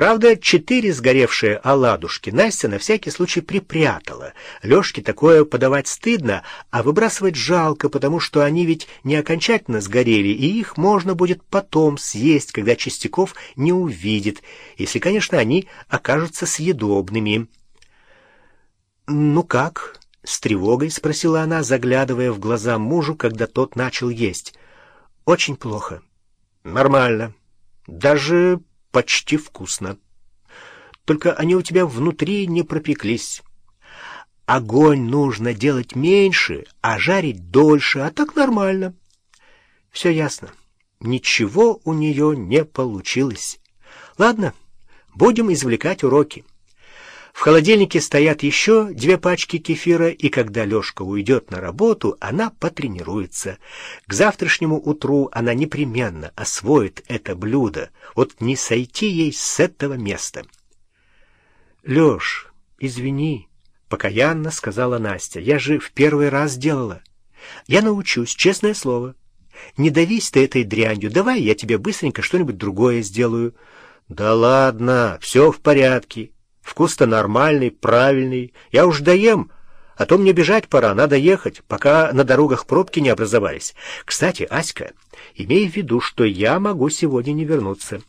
Правда, четыре сгоревшие оладушки Настя на всякий случай припрятала. Лёшке такое подавать стыдно, а выбрасывать жалко, потому что они ведь не окончательно сгорели, и их можно будет потом съесть, когда Чистяков не увидит, если, конечно, они окажутся съедобными. «Ну как?» — с тревогой спросила она, заглядывая в глаза мужу, когда тот начал есть. «Очень плохо». «Нормально. Даже почти вкусно. Только они у тебя внутри не пропеклись. Огонь нужно делать меньше, а жарить дольше, а так нормально. Все ясно. Ничего у нее не получилось. Ладно, будем извлекать уроки. В холодильнике стоят еще две пачки кефира, и когда Лешка уйдет на работу, она потренируется. К завтрашнему утру она непременно освоит это блюдо. Вот не сойти ей с этого места. — Леш, извини, — покаянно сказала Настя, — я же в первый раз делала. Я научусь, честное слово. Не давись ты этой дрянью, давай я тебе быстренько что-нибудь другое сделаю. — Да ладно, все в порядке. Вкус-то нормальный, правильный. Я уж доем, а то мне бежать пора, надо ехать, пока на дорогах пробки не образовались. Кстати, Аська, имей в виду, что я могу сегодня не вернуться.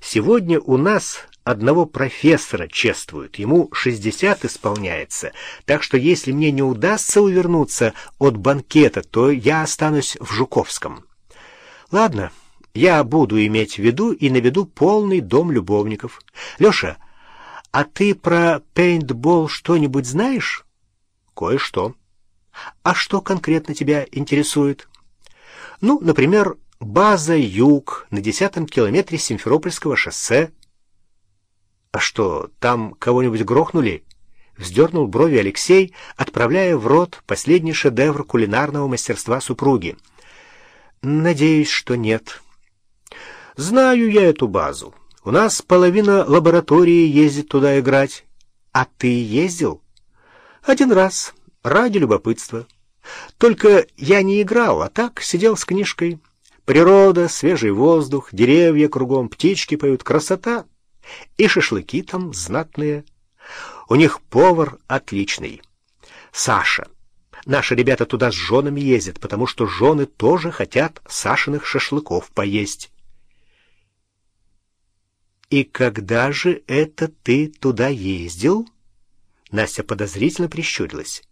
Сегодня у нас одного профессора чествуют, ему 60 исполняется, так что если мне не удастся увернуться от банкета, то я останусь в Жуковском. Ладно, я буду иметь в виду и наведу полный дом любовников. Леша, «А ты про пейнтбол что-нибудь знаешь?» «Кое-что». «А что конкретно тебя интересует?» «Ну, например, база «Юг» на десятом километре Симферопольского шоссе». «А что, там кого-нибудь грохнули?» Вздернул брови Алексей, отправляя в рот последний шедевр кулинарного мастерства супруги. «Надеюсь, что нет». «Знаю я эту базу. У нас половина лаборатории ездит туда играть. А ты ездил? Один раз, ради любопытства. Только я не играл, а так сидел с книжкой. Природа, свежий воздух, деревья кругом, птички поют, красота. И шашлыки там знатные. У них повар отличный. Саша. Наши ребята туда с женами ездят, потому что жены тоже хотят Сашиных шашлыков поесть. «И когда же это ты туда ездил?» Настя подозрительно прищурилась.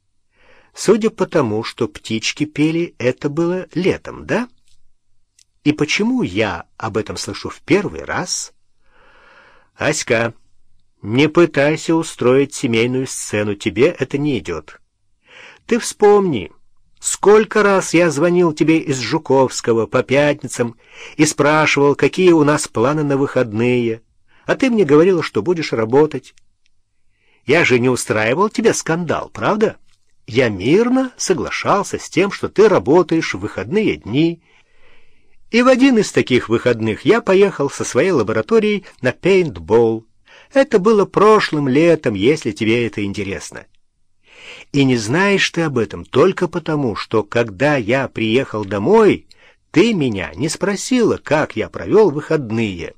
«Судя по тому, что птички пели, это было летом, да? И почему я об этом слышу в первый раз?» «Аська, не пытайся устроить семейную сцену, тебе это не идет. Ты вспомни, сколько раз я звонил тебе из Жуковского по пятницам и спрашивал, какие у нас планы на выходные» а ты мне говорила, что будешь работать. Я же не устраивал тебе скандал, правда? Я мирно соглашался с тем, что ты работаешь в выходные дни. И в один из таких выходных я поехал со своей лабораторией на пейнтбол. Это было прошлым летом, если тебе это интересно. И не знаешь ты об этом только потому, что когда я приехал домой, ты меня не спросила, как я провел выходные.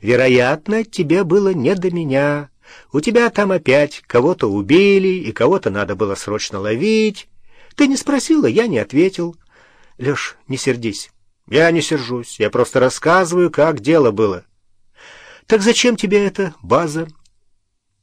Вероятно, тебе было не до меня. У тебя там опять кого-то убили, и кого-то надо было срочно ловить. Ты не спросила, я не ответил. Леш, не сердись. Я не сержусь, я просто рассказываю, как дело было. Так зачем тебе эта база?